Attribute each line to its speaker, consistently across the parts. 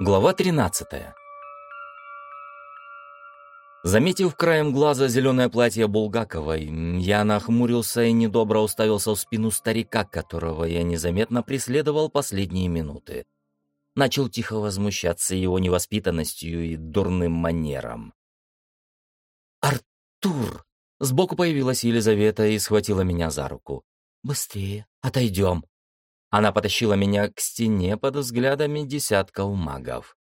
Speaker 1: Глава 13 Заметив краем глаза зеленое платье Булгаковой, я нахмурился и недобро уставился в спину старика, которого я незаметно преследовал последние минуты. Начал тихо возмущаться его невоспитанностью и дурным манером. «Артур!» Сбоку появилась Елизавета и схватила меня за руку. «Быстрее, отойдем!» Она потащила меня к стене под взглядами десятков магов.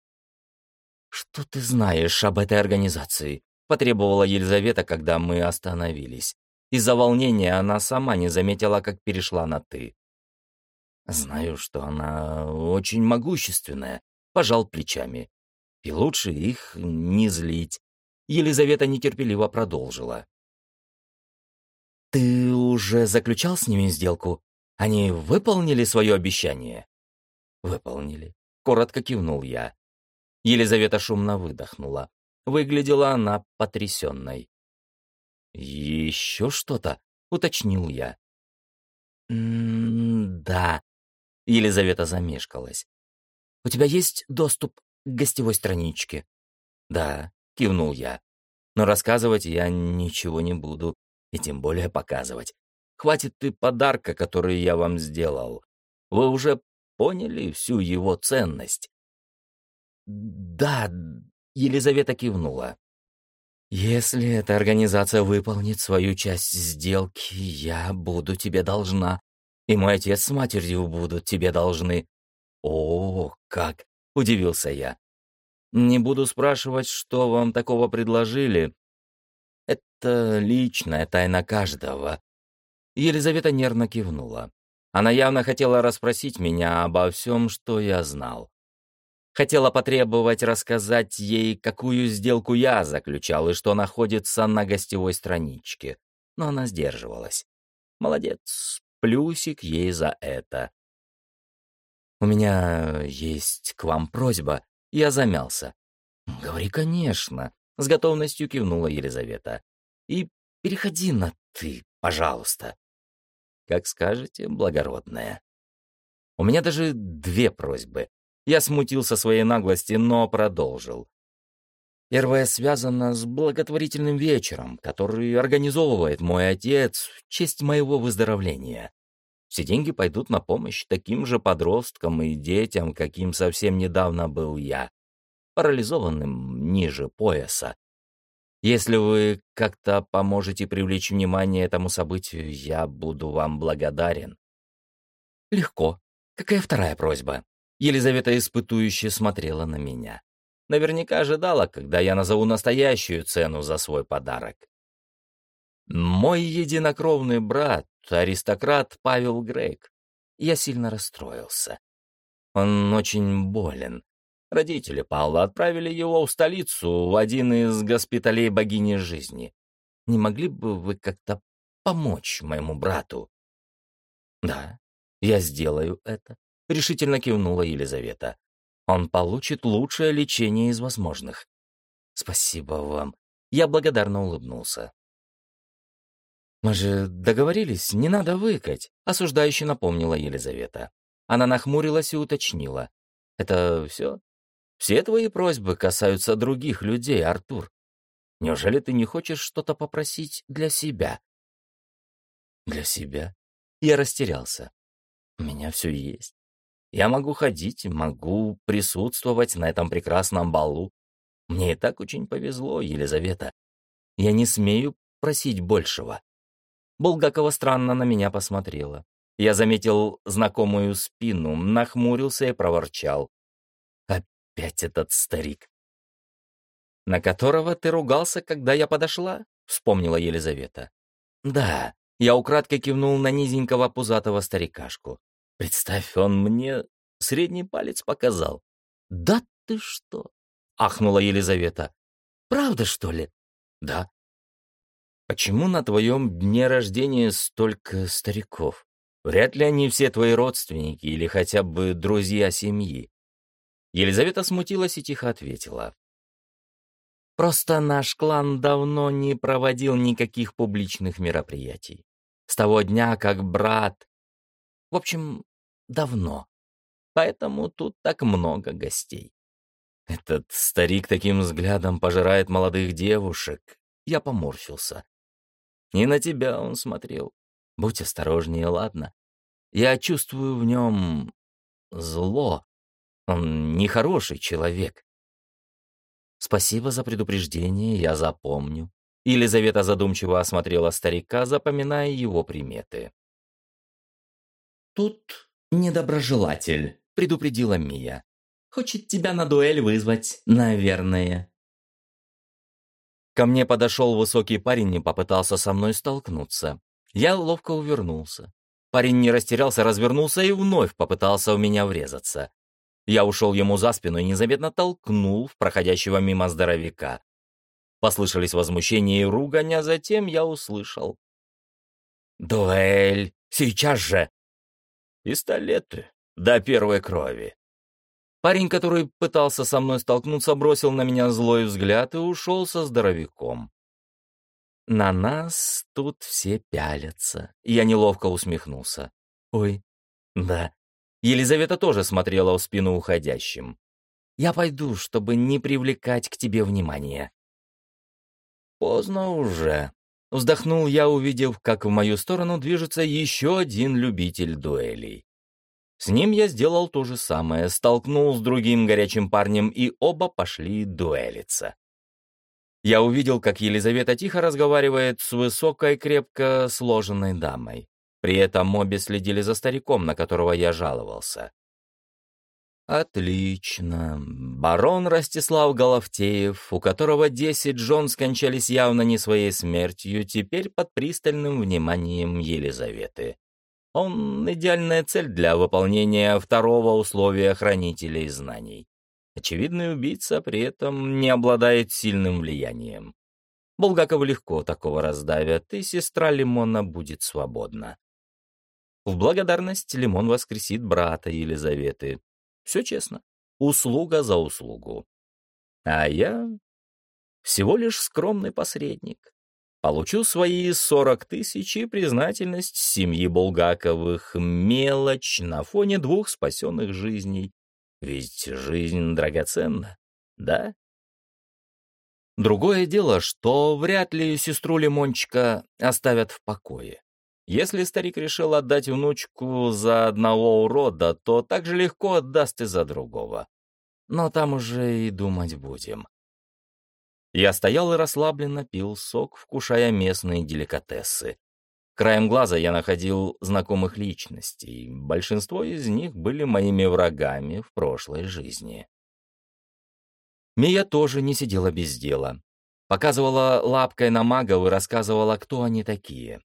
Speaker 1: «Что ты знаешь об этой организации?» — потребовала Елизавета, когда мы остановились. Из-за волнения она сама не заметила, как перешла на «ты». «Знаю, что она очень могущественная», — пожал плечами. «И лучше их не злить». Елизавета нетерпеливо продолжила. «Ты уже заключал с ними сделку?» Они выполнили свое обещание?» «Выполнили», — коротко кивнул я. Елизавета шумно выдохнула. Выглядела она потрясенной. «Еще что-то?» — уточнил я. «М-да», — Елизавета замешкалась. «У тебя есть доступ к гостевой страничке?» «Да», — кивнул я. «Но рассказывать я ничего не буду, и тем более показывать. Хватит ты подарка, который я вам сделал. Вы уже поняли всю его ценность?» «Да», — Елизавета кивнула. «Если эта организация выполнит свою часть сделки, я буду тебе должна, и мой отец с матерью будут тебе должны». «О, как!» — удивился я. «Не буду спрашивать, что вам такого предложили. Это личная тайна каждого. Елизавета нервно кивнула. Она явно хотела расспросить меня обо всем, что я знал. Хотела потребовать рассказать ей, какую сделку я заключал и что находится на гостевой страничке. Но она сдерживалась. Молодец, плюсик ей за это. «У меня есть к вам просьба». Я замялся. «Говори, конечно», — с готовностью кивнула Елизавета. «И переходи на «ты», пожалуйста». Как скажете, благородная. У меня даже две просьбы. Я смутился своей наглости, но продолжил. Первая связана с благотворительным вечером, который организовывает мой отец в честь моего выздоровления. Все деньги пойдут на помощь таким же подросткам и детям, каким совсем недавно был я, парализованным ниже пояса. Если вы как-то поможете привлечь внимание этому событию, я буду вам благодарен». «Легко. Какая вторая просьба?» Елизавета испытующе смотрела на меня. Наверняка ожидала, когда я назову настоящую цену за свой подарок. Мой единокровный брат, аристократ Павел Грейк. Я сильно расстроился. Он очень болен. Родители Павла отправили его в столицу, в один из госпиталей богини жизни. Не могли бы вы как-то помочь моему брату?» «Да, я сделаю это», — решительно кивнула Елизавета. «Он получит лучшее лечение из возможных». «Спасибо вам». Я благодарно улыбнулся. «Мы же договорились, не надо выкать», — осуждающе напомнила Елизавета. Она нахмурилась и уточнила. «Это все? Все твои просьбы касаются других людей, Артур. Неужели ты не хочешь что-то попросить для себя?» «Для себя?» Я растерялся. «У меня все есть. Я могу ходить, могу присутствовать на этом прекрасном балу. Мне и так очень повезло, Елизавета. Я не смею просить большего». Булгакова странно на меня посмотрела. Я заметил знакомую спину, нахмурился и проворчал опять этот старик. «На которого ты ругался, когда я подошла?» — вспомнила Елизавета. «Да», — я украдкой кивнул на низенького пузатого старикашку. «Представь, он мне средний палец показал». «Да ты что?» — ахнула Елизавета. «Правда, что ли?» «Да». «Почему на твоем дне рождения столько стариков? Вряд ли они все твои родственники или хотя бы друзья семьи. Елизавета смутилась и тихо ответила. «Просто наш клан давно не проводил никаких публичных мероприятий. С того дня, как брат... В общем, давно. Поэтому тут так много гостей. Этот старик таким взглядом пожирает молодых девушек. Я поморщился. Не на тебя он смотрел. Будь осторожнее, ладно? Я чувствую в нем зло. Он нехороший человек. Спасибо за предупреждение, я запомню. Елизавета задумчиво осмотрела старика, запоминая его приметы.
Speaker 2: «Тут недоброжелатель», — предупредила Мия. «Хочет тебя на дуэль вызвать, наверное».
Speaker 1: Ко мне подошел высокий парень и попытался со мной столкнуться. Я ловко увернулся. Парень не растерялся, развернулся и вновь попытался у меня врезаться. Я ушел ему за спину и незаметно толкнул в проходящего мимо здоровяка. Послышались возмущение и ругань, а затем я услышал. «Дуэль! Сейчас же!» «Пистолеты! До первой крови!» Парень, который пытался со мной столкнуться, бросил на меня злой взгляд и ушел со здоровяком. На нас тут все пялятся. Я неловко усмехнулся. Ой, да. Елизавета тоже смотрела в спину уходящим. Я пойду, чтобы не привлекать к тебе внимания. Поздно уже. Вздохнул я, увидев, как в мою сторону движется еще один любитель дуэлей. С ним я сделал то же самое, столкнул с другим горячим парнем, и оба пошли дуэлиться. Я увидел, как Елизавета тихо разговаривает с высокой, крепко сложенной дамой. При этом обе следили за стариком, на которого я жаловался. Отлично. Барон Ростислав Головтеев, у которого десять жен скончались явно не своей смертью, теперь под пристальным вниманием Елизаветы. Он — идеальная цель для выполнения второго условия хранителей знаний. Очевидный убийца при этом не обладает сильным влиянием. Булгакова легко такого раздавят, и сестра Лимона будет свободна. В благодарность Лимон воскресит брата Елизаветы. Все честно. Услуга за услугу. А я всего лишь скромный посредник. Получу свои сорок тысяч и признательность семьи Булгаковых. Мелочь на фоне двух спасенных жизней. Ведь жизнь драгоценна, да? Другое дело, что вряд ли сестру Лимончика оставят в покое. Если старик решил отдать внучку за одного урода, то так же легко отдаст и за другого. Но там уже и думать будем. Я стоял и расслабленно пил сок, вкушая местные деликатесы. Краем глаза я находил знакомых личностей. Большинство из них были моими врагами в прошлой жизни. Мия тоже не сидела без дела. Показывала лапкой на магов и рассказывала, кто они такие.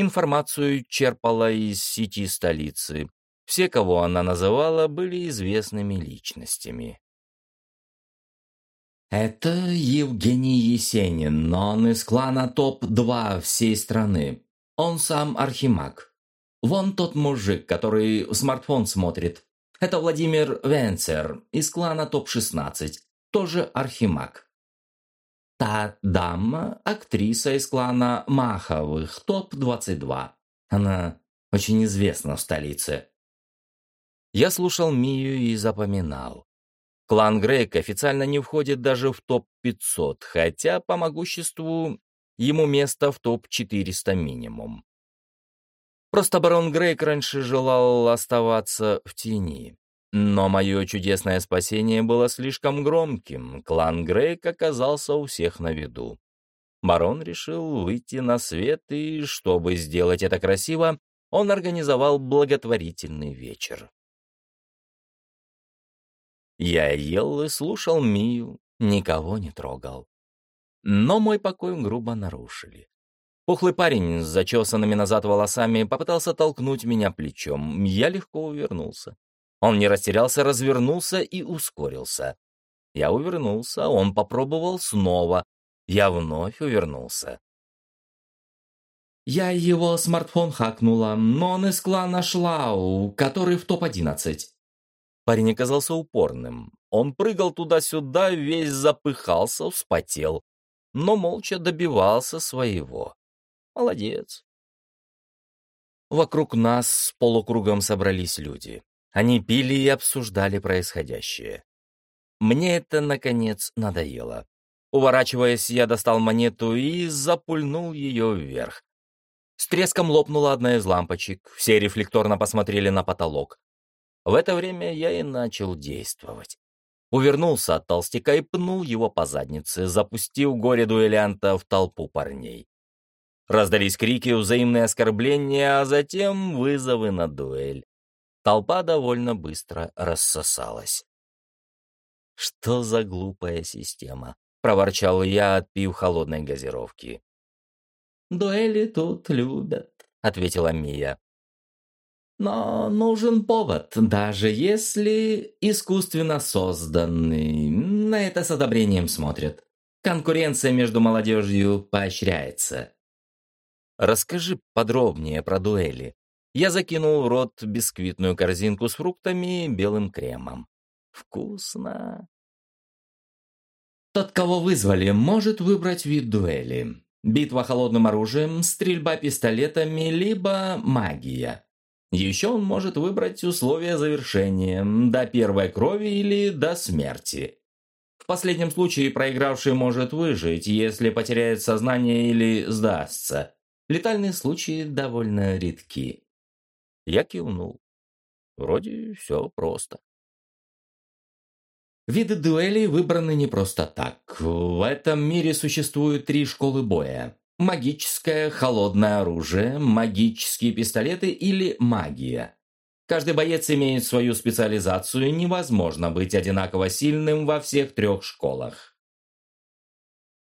Speaker 1: Информацию черпала из сети столицы. Все, кого она называла, были известными личностями.
Speaker 2: Это Евгений Есенин, но он из клана ТОП-2 всей страны. Он сам архимаг. Вон тот мужик, который в смартфон смотрит. Это Владимир Венцер из клана ТОП-16, тоже архимаг. Та дама – актриса из клана Маховых, ТОП-22. Она очень известна в столице.
Speaker 1: Я слушал Мию и запоминал. Клан Грейк официально не входит даже в топ-500, хотя по могуществу ему место в топ-400 минимум. Просто барон Грейк раньше желал оставаться в тени. Но мое чудесное спасение было слишком громким, клан Грейк оказался у всех на виду. Барон решил выйти на свет, и, чтобы сделать это красиво, он организовал благотворительный вечер. Я ел и слушал Мию, никого не трогал. Но мой покой грубо нарушили. Пухлый парень с зачесанными назад волосами попытался толкнуть меня плечом. Я легко увернулся. Он не растерялся, развернулся и ускорился. Я увернулся, он попробовал снова. Я вновь увернулся.
Speaker 2: Я его смартфон хакнула, но он из клана Шлау, который в топ-11.
Speaker 1: Парень оказался упорным. Он прыгал туда-сюда, весь запыхался, вспотел, но молча добивался своего. Молодец. Вокруг нас с полукругом собрались люди. Они пили и обсуждали происходящее. Мне это, наконец, надоело. Уворачиваясь, я достал монету и запульнул ее вверх. С треском лопнула одна из лампочек, все рефлекторно посмотрели на потолок. В это время я и начал действовать. Увернулся от толстяка и пнул его по заднице, запустив горе дуэлянта в толпу парней. Раздались крики, взаимные оскорбления, а затем вызовы на дуэль. Толпа довольно быстро рассосалась. «Что за глупая система?» — проворчал я, отпив холодной газировки.
Speaker 2: «Дуэли тут любят», —
Speaker 1: ответила Мия.
Speaker 2: «Но нужен повод, даже если искусственно созданный. На это с одобрением смотрят. Конкуренция между молодежью поощряется».
Speaker 1: «Расскажи подробнее про дуэли». Я закинул в рот бисквитную корзинку с фруктами и белым кремом. Вкусно.
Speaker 2: Тот, кого вызвали, может выбрать вид дуэли. Битва холодным оружием, стрельба пистолетами, либо магия. Еще он может выбрать условия завершения, до первой крови или до смерти. В последнем случае проигравший может выжить, если потеряет сознание или сдастся. Летальные случаи довольно редки.
Speaker 1: Я кивнул. Вроде все просто.
Speaker 2: Виды дуэлей выбраны не просто так. В этом мире существуют три школы боя. Магическое, холодное оружие, магические пистолеты или магия. Каждый боец имеет свою специализацию, невозможно быть одинаково сильным во всех трех школах.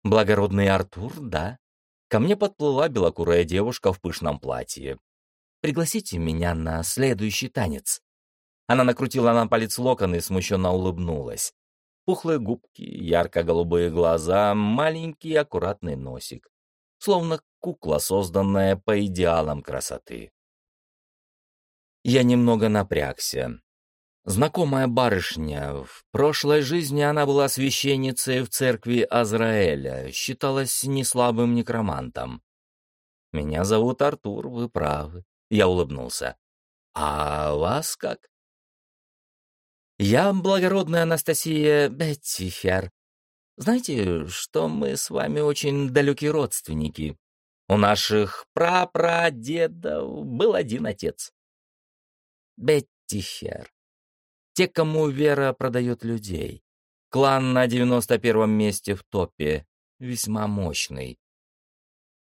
Speaker 1: Благородный Артур, да. Ко мне подплыла белокурая девушка в пышном платье. Пригласите меня на следующий танец. Она накрутила на палец локон и смущенно улыбнулась. Пухлые губки, ярко-голубые глаза, маленький аккуратный носик. Словно кукла, созданная по идеалам красоты. Я немного напрягся. Знакомая барышня. В прошлой жизни она была священницей в церкви Азраэля, считалась неслабым некромантом. «Меня зовут Артур, вы правы», — я улыбнулся. «А вас как?» Я благородная Анастасия Беттифер. Знаете, что мы с вами очень далекие родственники. У наших прапрадедов был один отец. Беттифер. Те, кому вера продает людей. Клан на девяносто первом месте в топе. Весьма мощный.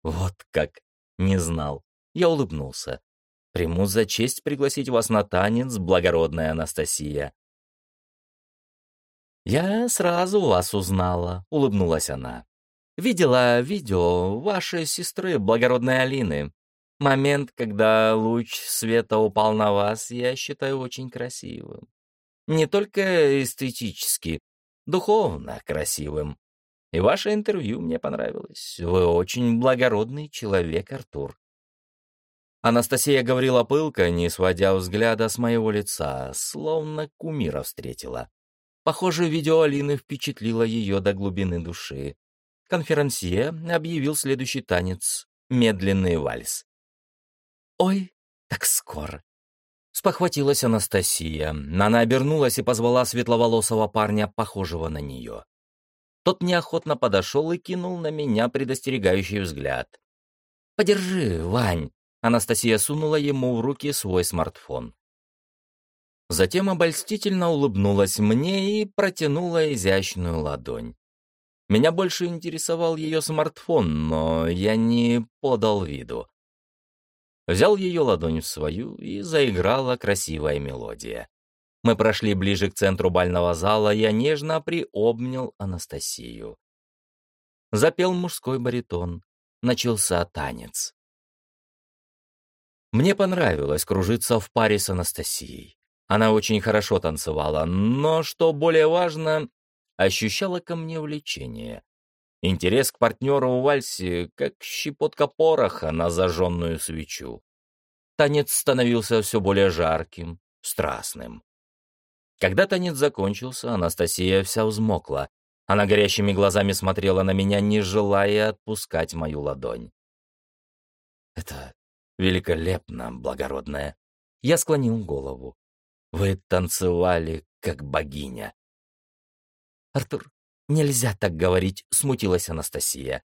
Speaker 1: Вот как. Не знал. Я улыбнулся. Приму за честь пригласить вас на танец, благородная Анастасия. «Я сразу вас узнала», — улыбнулась она. «Видела видео вашей сестры, благородной Алины. Момент, когда луч света упал на вас, я считаю очень красивым. Не только эстетически, духовно красивым. И ваше интервью мне понравилось. Вы очень благородный человек, Артур». Анастасия говорила пылко, не сводя взгляда с моего лица, словно кумира встретила. Похоже, видео Алины впечатлило ее до глубины души. Конферансье объявил следующий танец — медленный вальс. «Ой, так скоро!» Спохватилась Анастасия. Она обернулась и позвала светловолосого парня, похожего на нее. Тот неохотно подошел и кинул на меня предостерегающий взгляд. «Подержи, Вань!» Анастасия сунула ему в руки свой смартфон. Затем обольстительно улыбнулась мне и протянула изящную ладонь. Меня больше интересовал ее смартфон, но я не подал виду. Взял ее ладонь в свою, и заиграла красивая мелодия. Мы прошли ближе к центру бального зала, я нежно приобнял Анастасию. Запел мужской баритон. Начался танец. Мне понравилось кружиться в паре с Анастасией. Она очень хорошо танцевала, но, что более важно, ощущала ко мне влечение. Интерес к партнеру в вальсе, как щепотка пороха на зажженную свечу. Танец становился все более жарким, страстным. Когда танец закончился, Анастасия вся взмокла. Она горящими глазами смотрела на меня, не желая отпускать мою ладонь. «Это великолепно, благородная». Я склонил голову. Вы танцевали, как богиня. «Артур, нельзя так говорить», — смутилась Анастасия.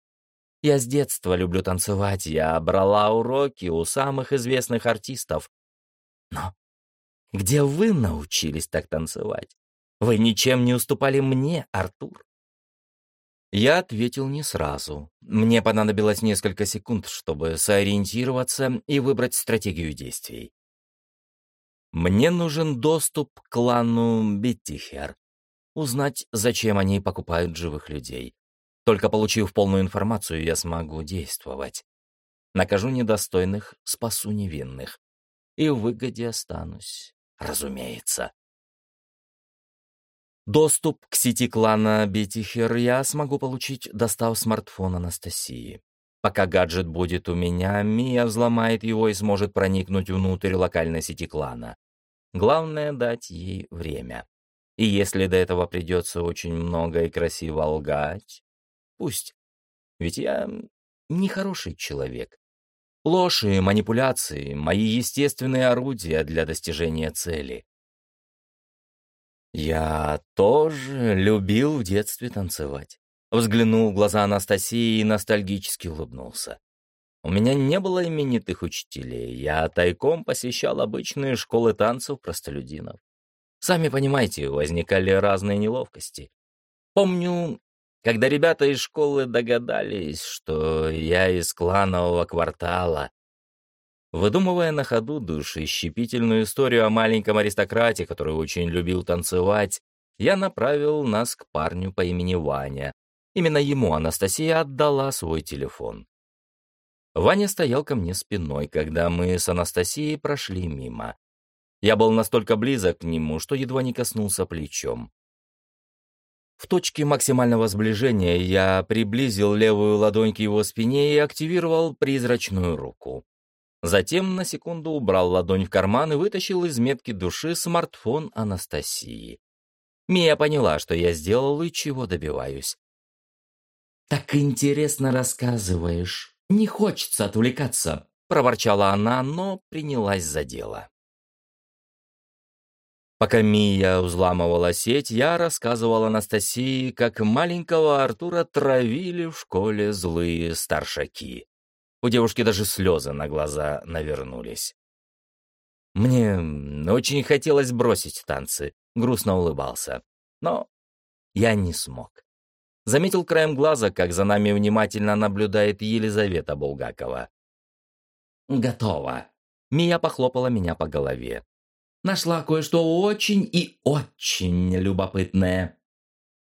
Speaker 1: «Я с детства люблю танцевать, я брала уроки у самых известных артистов. Но где вы научились так танцевать? Вы ничем не уступали мне, Артур». Я ответил не сразу. Мне понадобилось несколько секунд, чтобы сориентироваться и выбрать стратегию действий. Мне нужен доступ к клану Биттихер. Узнать, зачем они покупают живых людей. Только получив полную информацию, я смогу действовать. Накажу недостойных, спасу невинных. И в выгоде останусь, разумеется. Доступ к сети клана Битихер я смогу получить, достав смартфон Анастасии. Пока гаджет будет у меня, Мия взломает его и сможет проникнуть внутрь локальной сети клана. Главное — дать ей время. И если до этого придется очень много и красиво лгать, пусть. Ведь я нехороший человек. Ложь и манипуляции — мои естественные орудия для достижения цели. Я тоже любил в детстве танцевать. Взглянул в глаза Анастасии и ностальгически улыбнулся. У меня не было именитых учителей, я тайком посещал обычные школы танцев простолюдинов. Сами понимаете, возникали разные неловкости. Помню, когда ребята из школы догадались, что я из кланового квартала, Выдумывая на ходу душещипительную историю о маленьком аристократе, который очень любил танцевать, я направил нас к парню по имени Ваня. Именно ему Анастасия отдала свой телефон. Ваня стоял ко мне спиной, когда мы с Анастасией прошли мимо. Я был настолько близок к нему, что едва не коснулся плечом. В точке максимального сближения я приблизил левую ладонь к его спине и активировал призрачную руку. Затем на секунду убрал ладонь в карман и вытащил из метки души смартфон Анастасии. Мия поняла, что я сделал и чего добиваюсь.
Speaker 2: «Так интересно рассказываешь. Не хочется отвлекаться», — проворчала она, но принялась за дело.
Speaker 1: Пока Мия взламывала сеть, я рассказывал Анастасии, как маленького Артура травили в школе злые старшаки. У девушки даже слезы на глаза навернулись. Мне очень хотелось бросить танцы, грустно улыбался. Но я не смог. Заметил краем глаза, как за нами внимательно наблюдает Елизавета Булгакова.
Speaker 2: «Готово».
Speaker 1: Мия похлопала меня по голове.
Speaker 2: «Нашла кое-что очень и очень любопытное.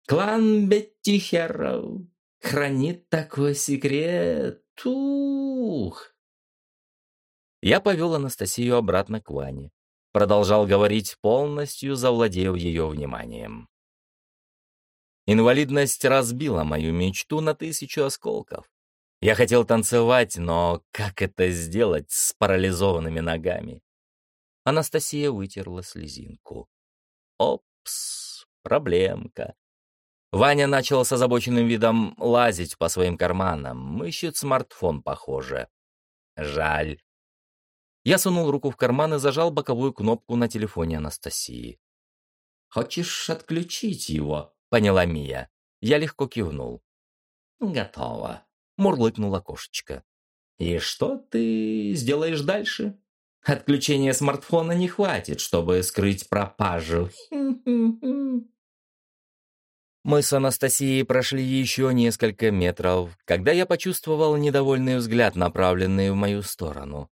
Speaker 2: Клан Беттихеров хранит такой секрет, Тух!
Speaker 1: Я повел Анастасию обратно к Ване. Продолжал говорить, полностью завладев ее вниманием. Инвалидность разбила мою мечту на тысячу осколков. Я хотел танцевать, но как это сделать с парализованными ногами? Анастасия вытерла слезинку. Опс, проблемка. Ваня начал с озабоченным видом лазить по своим карманам. Ищет смартфон, похоже. Жаль. Я сунул руку в карман и зажал боковую кнопку на телефоне Анастасии.
Speaker 2: «Хочешь отключить его?»
Speaker 1: — поняла Мия. Я легко кивнул.
Speaker 2: «Готово», —
Speaker 1: мурлыкнула кошечка.
Speaker 2: «И что ты сделаешь дальше?» «Отключения смартфона не хватит, чтобы скрыть пропажу».
Speaker 1: Мы с Анастасией прошли еще несколько метров, когда я почувствовал недовольный взгляд, направленный в мою сторону.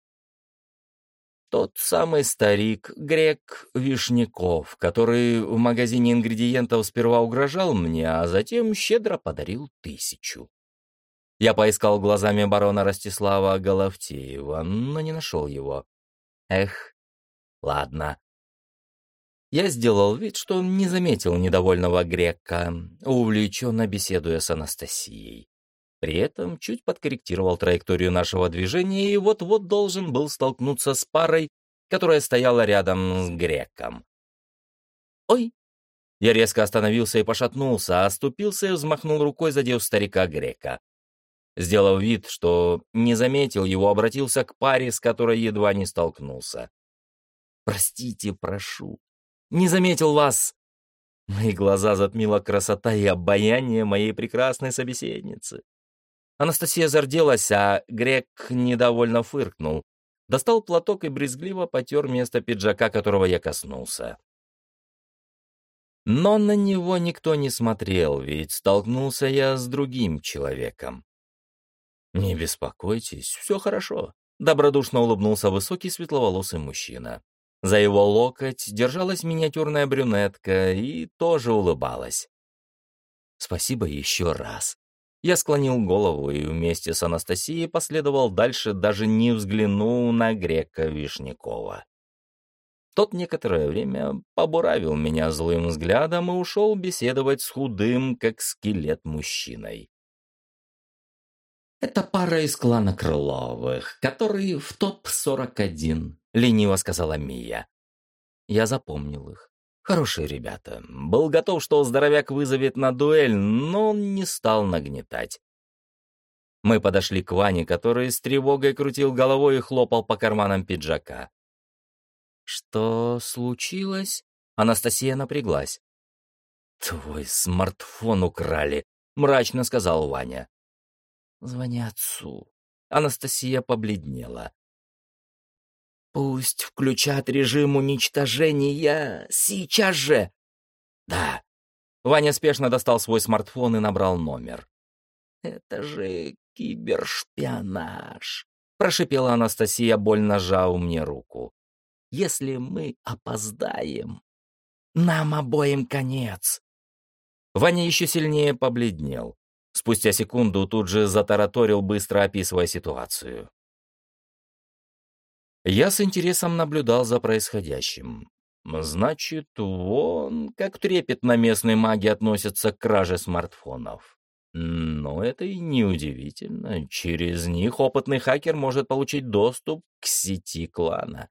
Speaker 1: Тот самый старик, грек Вишняков, который в магазине ингредиентов сперва угрожал мне, а затем щедро подарил тысячу. Я поискал глазами барона Ростислава Головтеева, но не нашел его. Эх, ладно. Я сделал вид, что не заметил недовольного грека, увлеченно беседуя с Анастасией. При этом чуть подкорректировал траекторию нашего движения и вот-вот должен был столкнуться с парой, которая стояла рядом с греком. «Ой!» Я резко остановился и пошатнулся, а оступился и взмахнул рукой, задев старика грека. Сделав вид, что не заметил его, обратился к паре, с которой едва не столкнулся. «Простите, прошу. Не заметил вас. Мои глаза затмила красота и обаяние моей прекрасной собеседницы. Анастасия зарделась, а Грек недовольно фыркнул. Достал платок и брезгливо потер место пиджака, которого я коснулся. Но на него никто не смотрел, ведь столкнулся я с другим человеком. «Не беспокойтесь, все хорошо», — добродушно улыбнулся высокий светловолосый мужчина. За его локоть держалась миниатюрная брюнетка и тоже улыбалась. «Спасибо еще раз». Я склонил голову и вместе с Анастасией последовал дальше, даже не взглянув на грека Вишнякова. Тот некоторое время побуравил меня злым взглядом и ушел беседовать с худым, как скелет, мужчиной.
Speaker 2: «Это пара из клана Крыловых, который в топ-41», — лениво сказала Мия.
Speaker 1: Я запомнил их. Хорошие ребята. Был готов, что здоровяк вызовет на дуэль, но он не стал нагнетать. Мы подошли к Ване, который с тревогой крутил головой и хлопал по карманам пиджака. «Что случилось?» Анастасия напряглась. «Твой смартфон украли», — мрачно сказал Ваня. «Звони отцу». Анастасия побледнела. «Пусть включат режим уничтожения сейчас же!» «Да». Ваня спешно достал свой смартфон и набрал номер. «Это же кибершпионаж», — прошипела Анастасия, больно сжав мне руку. «Если мы опоздаем, нам обоим конец». Ваня еще сильнее побледнел. Спустя секунду тут же затараторил, быстро описывая ситуацию. Я с интересом наблюдал за происходящим. Значит, вон как трепетно местные маги относятся к краже смартфонов. Но это и не удивительно. Через них опытный хакер может получить доступ к сети клана.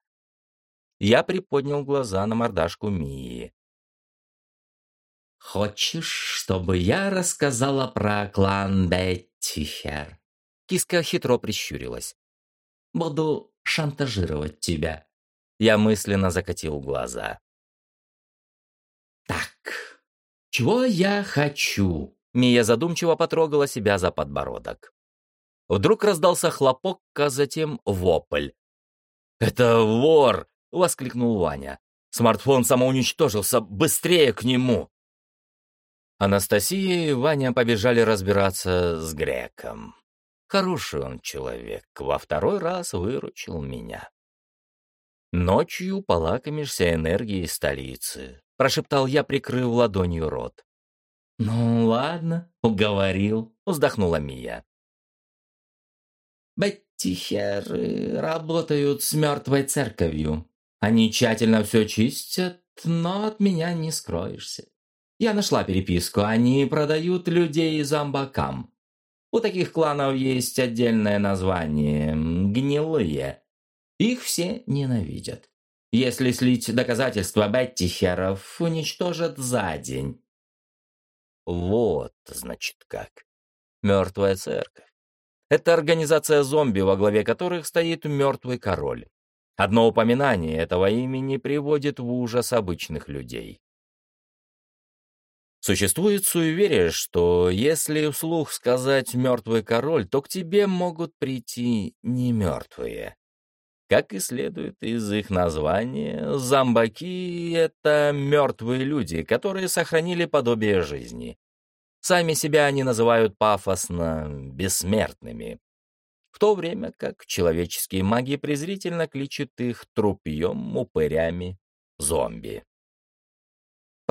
Speaker 1: Я приподнял глаза на мордашку Мии.
Speaker 2: «Хочешь, чтобы я рассказала про клан Беттихер?»
Speaker 1: Киска хитро прищурилась.
Speaker 2: «Буду шантажировать тебя».
Speaker 1: Я мысленно закатил глаза.
Speaker 2: «Так, чего я хочу?»
Speaker 1: Мия задумчиво потрогала себя за подбородок. Вдруг раздался хлопок, а затем вопль. «Это вор!» — воскликнул Ваня. «Смартфон самоуничтожился! Быстрее к нему!» Анастасия и Ваня побежали разбираться с греком. Хороший он человек, во второй раз выручил меня. «Ночью полакомишься энергией столицы», — прошептал я, прикрыв ладонью рот.
Speaker 2: «Ну ладно, уговорил», — вздохнула Мия. «Беттихеры работают с мертвой церковью. Они тщательно все чистят, но от меня не скроешься. Я нашла переписку, они продают людей зомбакам. У таких кланов есть отдельное название – гнилые. Их все ненавидят. Если слить доказательства Беттихеров, уничтожат за день.
Speaker 1: Вот, значит, как. Мертвая церковь. Это организация зомби, во главе которых стоит мертвый король. Одно упоминание этого имени приводит в ужас обычных людей. Существует суеверие, что если вслух сказать «мертвый король», то к тебе могут прийти не мертвые. Как и следует из их названия, зомбаки — это мертвые люди, которые сохранили подобие жизни. Сами себя они называют пафосно «бессмертными», в то время как человеческие маги презрительно кличут их трупьем, упырями, зомби.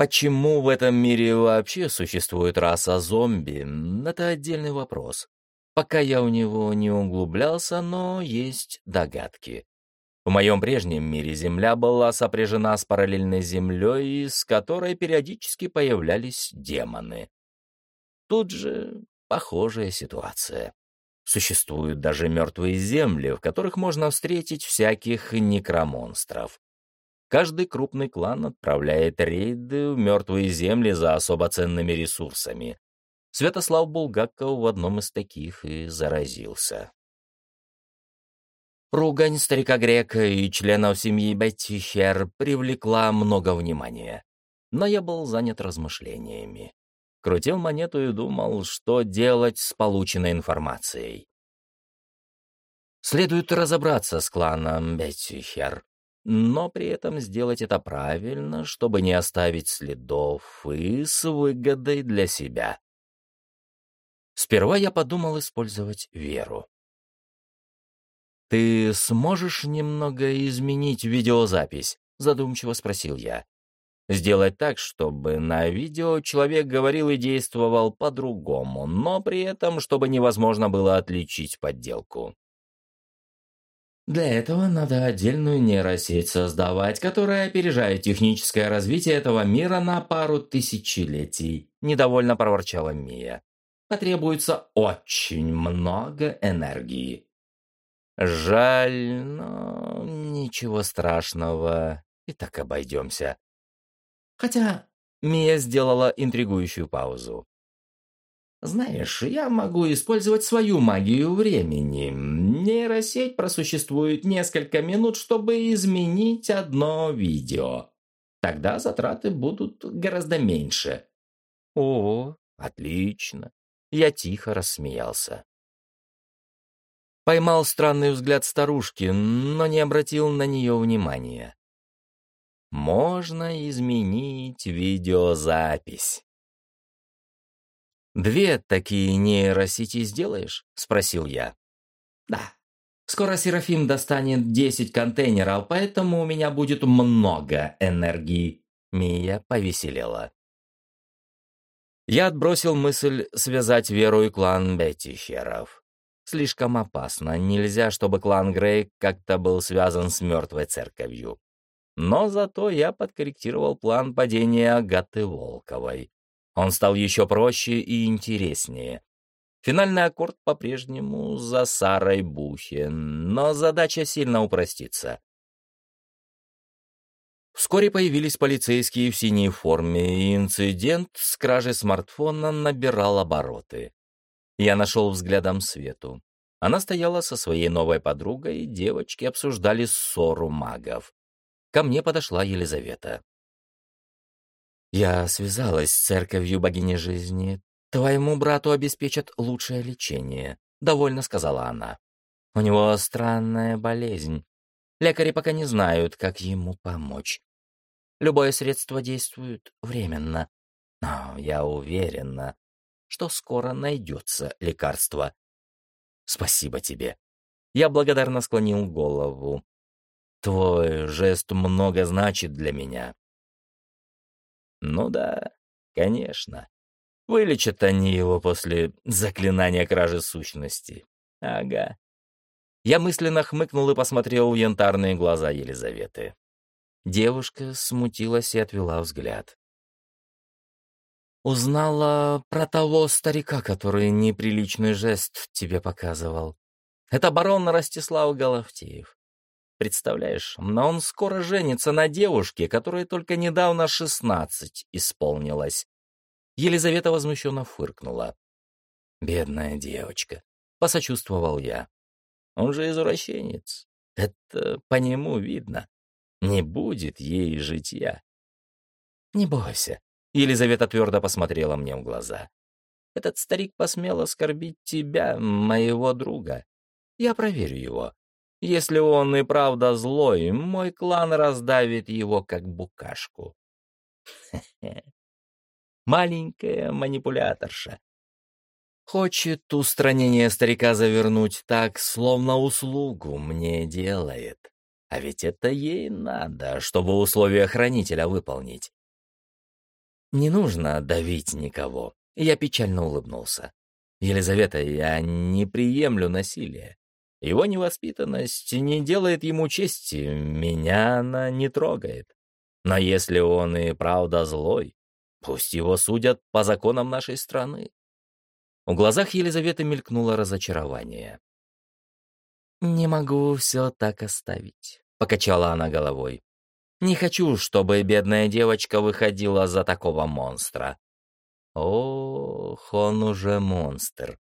Speaker 1: Почему в этом мире вообще существует раса зомби, это отдельный вопрос. Пока я у него не углублялся, но есть догадки. В моем прежнем мире Земля была сопряжена с параллельной Землей, из которой периодически появлялись демоны. Тут же похожая ситуация. Существуют даже мертвые земли, в которых можно встретить всяких некромонстров. Каждый крупный клан отправляет рейды в мертвые земли за особо ценными ресурсами. Святослав Булгаков в одном из таких и заразился. Ругань старика Грека и членов семьи Беттихер привлекла много внимания. но я был занят размышлениями. Крутил монету и думал, что делать с полученной информацией. Следует разобраться с кланом Беттихер, но при этом сделать это правильно, чтобы не оставить следов и с выгодой для себя. Сперва я подумал использовать веру. «Ты сможешь немного изменить видеозапись?» — задумчиво спросил я. «Сделать так, чтобы на видео человек говорил и действовал по-другому, но при этом, чтобы невозможно было отличить подделку».
Speaker 2: Для этого надо отдельную нейросеть создавать, которая опережает техническое развитие этого мира на пару тысячелетий», — недовольно проворчала Мия. «Потребуется очень много энергии».
Speaker 1: Жаль, но ничего страшного, и так обойдемся. Хотя Мия сделала интригующую паузу.
Speaker 2: Знаешь, я могу использовать свою магию времени. Нейросеть просуществует несколько минут, чтобы изменить одно видео. Тогда затраты будут гораздо меньше.
Speaker 1: О, отлично. Я тихо рассмеялся. Поймал странный взгляд старушки, но не обратил на нее внимания. Можно изменить видеозапись. «Две такие нейросети сделаешь?» — спросил я.
Speaker 2: «Да. Скоро Серафим достанет десять контейнеров, поэтому у меня будет много энергии».
Speaker 1: Мия повеселела. Я отбросил мысль связать Веру и клан Беттихеров. Слишком опасно, нельзя, чтобы клан Грей как-то был связан с мертвой церковью. Но зато я подкорректировал план падения Агаты Волковой. Он стал еще проще и интереснее. Финальный аккорд по-прежнему за Сарой Бухе, но задача сильно упростится. Вскоре появились полицейские в синей форме, и инцидент с кражей смартфона набирал обороты. Я нашел взглядом Свету. Она стояла со своей новой подругой, и девочки обсуждали ссору магов. Ко мне подошла Елизавета. Я связалась с церковью богини жизни. Твоему брату обеспечат лучшее лечение, довольно сказала она. У него странная болезнь. Лекари пока не знают, как ему помочь. Любое средство действует временно, но я уверена, что скоро найдется лекарство. Спасибо тебе. Я благодарно склонил голову. Твой жест много значит для меня. Ну да, конечно. Вылечат они его после заклинания кражи сущности. Ага. Я мысленно хмыкнул и посмотрел в янтарные глаза Елизаветы. Девушка смутилась и отвела взгляд. «Узнала про того старика, который неприличный жест тебе показывал. Это барон Ростислав Головтеев. Представляешь, но он скоро женится на девушке, которой только недавно шестнадцать исполнилось. Елизавета возмущенно фыркнула. «Бедная девочка», — посочувствовал я. «Он же извращенец. Это по нему видно. Не будет ей житья». «Не бойся», — Елизавета твердо посмотрела мне в глаза. «Этот старик посмел оскорбить тебя, моего друга. Я проверю его. Если он и правда злой, мой клан раздавит его как букашку. Маленькая манипуляторша. Хочет устранение старика завернуть так, словно услугу мне делает. А ведь это ей надо, чтобы условия хранителя выполнить. Не нужно давить никого. Я печально улыбнулся. Елизавета, я не приемлю насилия. Его невоспитанность не делает ему чести, меня она не трогает. Но если он и правда злой, пусть его судят по законам нашей страны. В глазах Елизаветы мелькнуло разочарование. «Не могу все так оставить», — покачала она головой. «Не хочу, чтобы бедная девочка выходила за такого монстра». «Ох, он уже монстр.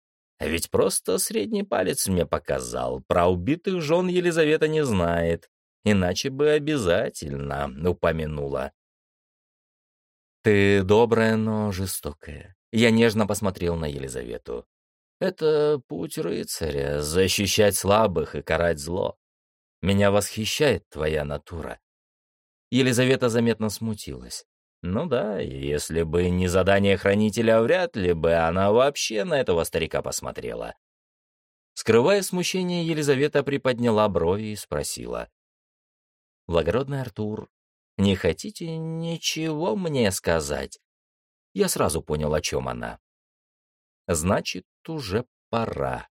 Speaker 1: А ведь просто средний палец мне показал. Про убитых жен Елизавета не знает, иначе бы обязательно упомянула. Ты добрая, но жестокая. Я нежно посмотрел на Елизавету. Это путь рыцаря — защищать слабых и карать зло. Меня восхищает твоя натура. Елизавета заметно смутилась. Ну да, если бы не задание хранителя, вряд ли бы она вообще на этого старика посмотрела. Скрывая смущение, Елизавета приподняла брови и спросила. «Благородный Артур, не хотите ничего мне сказать?» Я сразу понял, о чем она. «Значит, уже пора».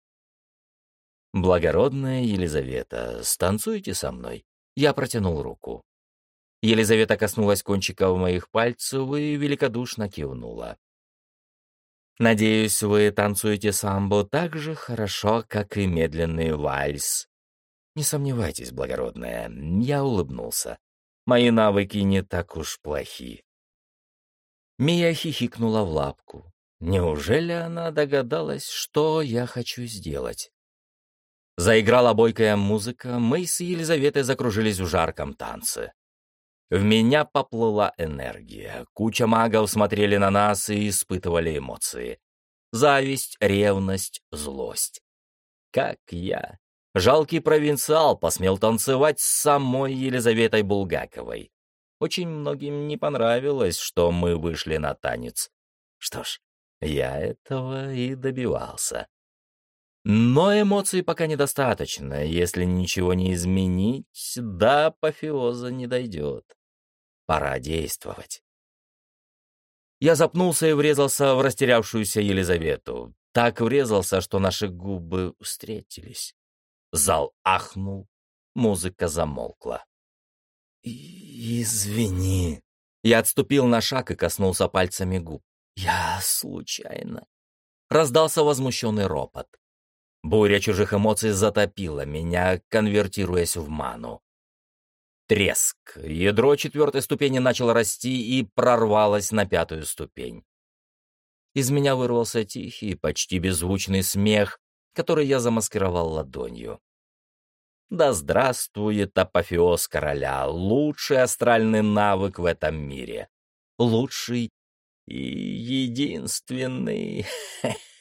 Speaker 1: «Благородная Елизавета, станцуйте со мной?» Я протянул руку. Елизавета коснулась кончиков моих пальцев и великодушно кивнула. «Надеюсь, вы танцуете самбо так же хорошо, как и медленный вальс». «Не сомневайтесь, благородная», — я улыбнулся. «Мои навыки не так уж плохи». Мия хихикнула в лапку. Неужели она догадалась, что я хочу сделать? Заиграла бойкая музыка, мы с Елизаветой закружились в жарком танце. В меня поплыла энергия. Куча магов смотрели на нас и испытывали эмоции. Зависть, ревность, злость. Как я, жалкий провинциал, посмел танцевать с самой Елизаветой Булгаковой. Очень многим не понравилось, что мы вышли на танец. Что ж, я этого и добивался. Но эмоций пока недостаточно. Если ничего не изменить, до апофеоза не дойдет. Пора действовать. Я запнулся и врезался в растерявшуюся Елизавету. Так врезался, что наши губы встретились. Зал ахнул, музыка замолкла. «Извини». Я отступил на шаг и коснулся пальцами губ. «Я случайно». Раздался возмущенный ропот. Буря чужих эмоций затопила меня, конвертируясь в ману. Треск. Ядро четвертой ступени начало расти и прорвалось на пятую ступень. Из меня вырвался тихий, почти беззвучный смех, который я замаскировал ладонью. Да здравствует апофеоз короля, лучший астральный навык в этом мире. Лучший и единственный.